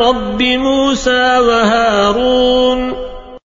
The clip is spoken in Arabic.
رب موسى وهارون